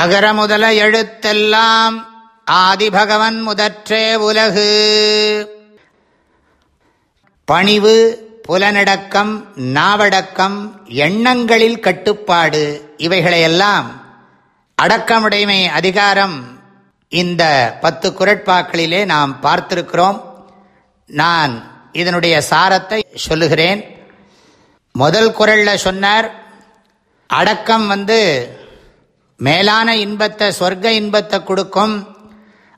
அகர முதல எழுத்தெல்லாம் ஆதிபகவன் முதற்றே உலகு. பணிவு புலனடக்கம் நாவடக்கம் எண்ணங்களில் கட்டுப்பாடு இவைகளையெல்லாம் அடக்கமுடைமை அதிகாரம் இந்த பத்து குரட்பாக்களிலே நாம் பார்த்திருக்கிறோம். நான் இதனுடைய சாரத்தை சொல்லுகிறேன். முதல் குரலில் சொன்னார் அடக்கம் வந்து மேலான இன்பத்தை சொர்க்க இன்பத்தை கொடுக்கும்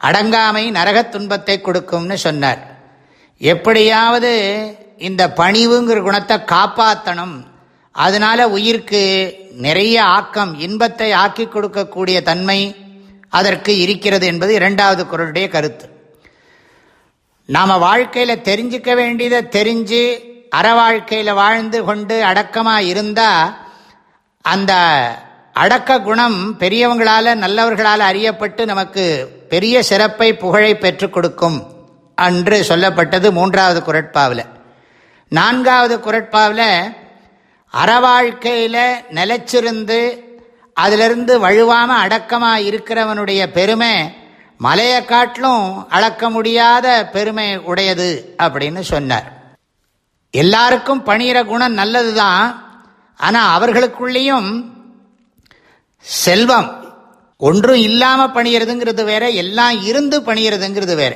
அடங்காமை நரகத் துன்பத்தை கொடுக்கும்னு சொன்னார். எப்படியாவது இந்த பணிவுங்கிற குணத்தை காப்பாற்றணும் அதனால் உயிர்க்கு நிறைய ஆக்கம் இன்பத்தை ஆக்கி கொடுக்கக்கூடிய தன்மை அதற்கு இருக்கிறது என்பது இரண்டாவது குரலுடைய கருத்து. நாம் வாழ்க்கையில் தெரிஞ்சுக்க வேண்டியதை தெரிஞ்சு அற வாழ்க்கையில் வாழ்ந்து கொண்டு அடக்கமாக இருந்தால் அந்த அடக்க குணம் பெரியவங்களால் நல்லவர்களால் அறியப்பட்டு நமக்கு பெரிய சிறப்பை புகழை பெற்றுக் கொடுக்கும் அன்று சொல்லப்பட்டது மூன்றாவது குரட்பாவில். நான்காவது குரட்பாவில் அறவாழ்க்கையில் நிலச்சிருந்து நிலைச்சிருந்து அதிலிருந்து வழுவாமல் அடக்கமாக இருக்கிறவனுடைய பெருமை மலையை காட்டிலும் அளக்க முடியாத பெருமை உடையது அப்படின்னு சொன்னார். எல்லாருக்கும் பணிகிற குணம் நல்லது தான் ஆனால் அவர்களுக்குள்ளேயும் செல்வம். ஒன்றும் இல்லாமல் பணிகிறதுங்கிறது வேற எல்லாம் இருந்து பணிகிறதுங்கிறது வேற.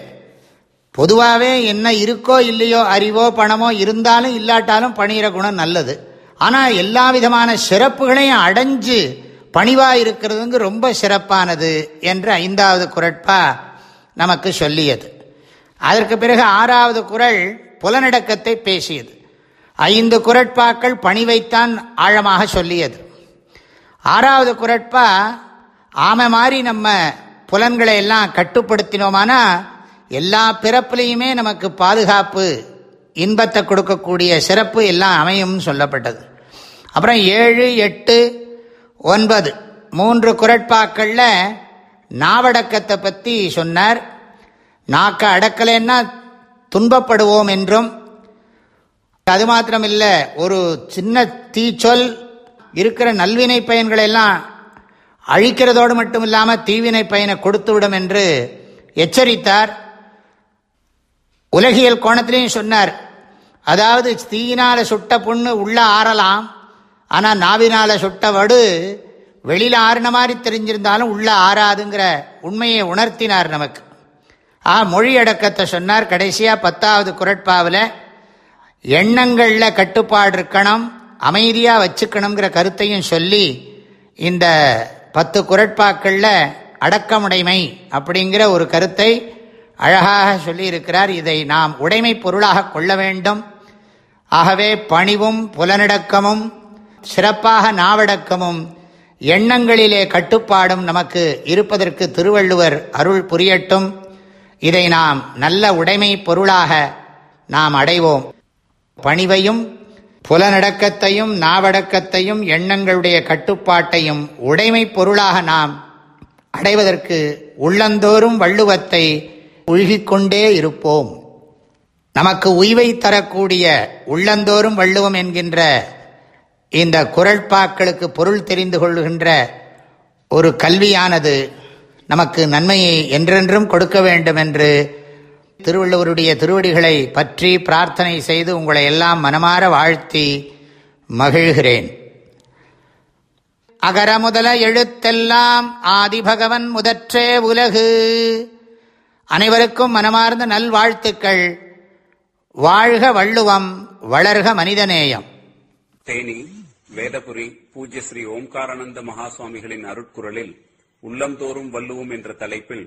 பொதுவாகவே என்ன இருக்கோ இல்லையோ அறிவோ பணமோ இருந்தாலும் இல்லாட்டாலும் பணிகிற குணம் நல்லது. ஆனால் எல்லா விதமான சிறப்புகளையும் அடைஞ்சு பணிவாக இருக்கிறதுங்க ரொம்ப சிறப்பானது என்று ஐந்தாவது குரட்பா நமக்கு சொல்லியது. அதற்கு பிறகு ஆறாவது குரல் புலனடக்கத்தை பேசியது. ஐந்து குரட்பாக்கள் பணிவைத்தான் ஆழமாக சொல்லியது. ஆறாவது குரட்பா ஆமை மாதிரி நம்ம புலன்களை எல்லாம் கட்டுப்படுத்தினோமானா எல்லா பிறப்புலையுமே நமக்கு பாதுகாப்பு இன்பத்தை கொடுக்கக்கூடிய சிறப்பு எல்லாம் அமையும் சொல்லப்பட்டது. அப்புறம் ஏழு எட்டு ஒன்பது மூன்று குரட்பாக்களில் நாவடக்கத்தை பற்றி சொன்னார். நாக்க அடக்கலைன்னா துன்பப்படுவோம் என்றும் அது மாத்திரம் இல்லை ஒரு சின்ன தீச்சொல் இருக்கிற நல்வினை பயன்களை எல்லாம் அழிக்கிறதோடு மட்டும் இல்லாமல் தீவினை பயனை கொடுத்துவிடும் என்று எச்சரித்தார். உலகியல் கோணத்திலையும் சொன்னார். அதாவது தீயினால் சுட்ட புண்ணு உள்ள ஆறலாம் ஆனால் நாவினால் சுட்ட வடு வெளியில் ஆறின மாதிரி தெரிஞ்சிருந்தாலும் உள்ள ஆறாதுங்கிற உண்மையை உணர்த்தினார் நமக்கு. ஆ மொழி அடக்கத்தை சொன்னார். கடைசியாக பத்தாவது குரட்பாவில் எண்ணங்களில் கட்டுப்பாடு இருக்கணும் அமைதியாக வச்சுக்கணுங்கிற கருத்தையும் சொல்லி இந்த பத்து குரட்பாக்களில் அடக்கமுடைமை அப்படிங்கிற ஒரு கருத்தை அழகாக சொல்லியிருக்கிறார். இதை நாம் உடைமை பொருளாக கொள்ள வேண்டும். ஆகவே பணிவும் புலனடக்கமும் சிறப்பாக நாவடக்கமும் எண்ணங்களிலே கட்டுப்பாடும் நமக்கு இருப்பதற்கு திருவள்ளுவர் அருள் புரியட்டும். இதை நாம் நல்ல உடைமை பொருளாக நாம் அடைவோம். பணிவையும் புலனடக்கத்தையும் நாவடக்கத்தையும் எண்ணங்களுடைய கட்டுப்பாட்டையும் உடைமை பொருளாக நாம் அடைவதற்கு உள்ளந்தோறும் வள்ளுவத்தை உழுகிக்கொண்டே இருப்போம். நமக்கு உய்வை தரக்கூடிய உள்ளந்தோறும் வள்ளுவம் என்கின்ற இந்த குரல்பாக்களுக்கு பொருள் தெரிந்து கொள்கின்ற ஒரு கல்வியானது நமக்கு நன்மையை என்றென்றும் கொடுக்க வேண்டும் என்று திருவள்ளுவருடைய திருவடிகளை பற்றி பிரார்த்தனை செய்து உங்களை எல்லாம் மனமாற வாழ்த்தி மகிழ்கிறேன். அகர முதல எழுத்தெல்லாம் ஆதிபகவன் முதற்றே உலகு. அனைவருக்கும் மனமார்ந்த நல்வாழ்த்துக்கள். வாழ்க வள்ளுவம் வளர்க மனிதநேயம். தேனி வேதபுரி பூஜ்ய ஸ்ரீ ஓம்காரானந்த மகாசுவாமிகளின் அருட்குரலில் உள்ளந்தோறும் வள்ளுவோம் என்ற தலைப்பில்